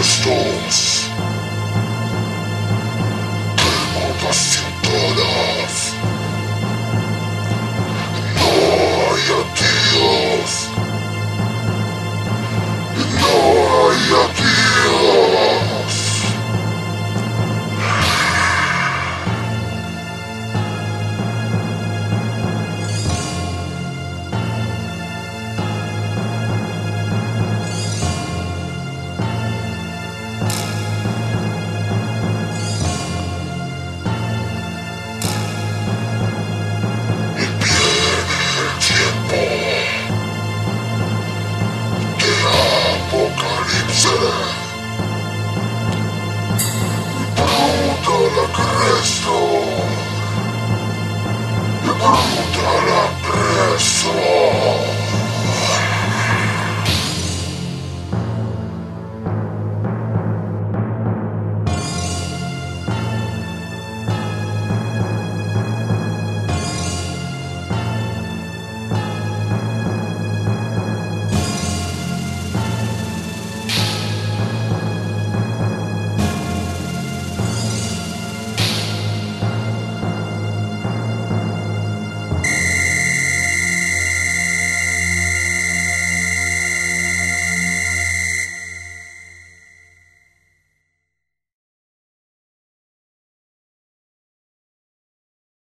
pedestals. terrestre. Le preguntará preso.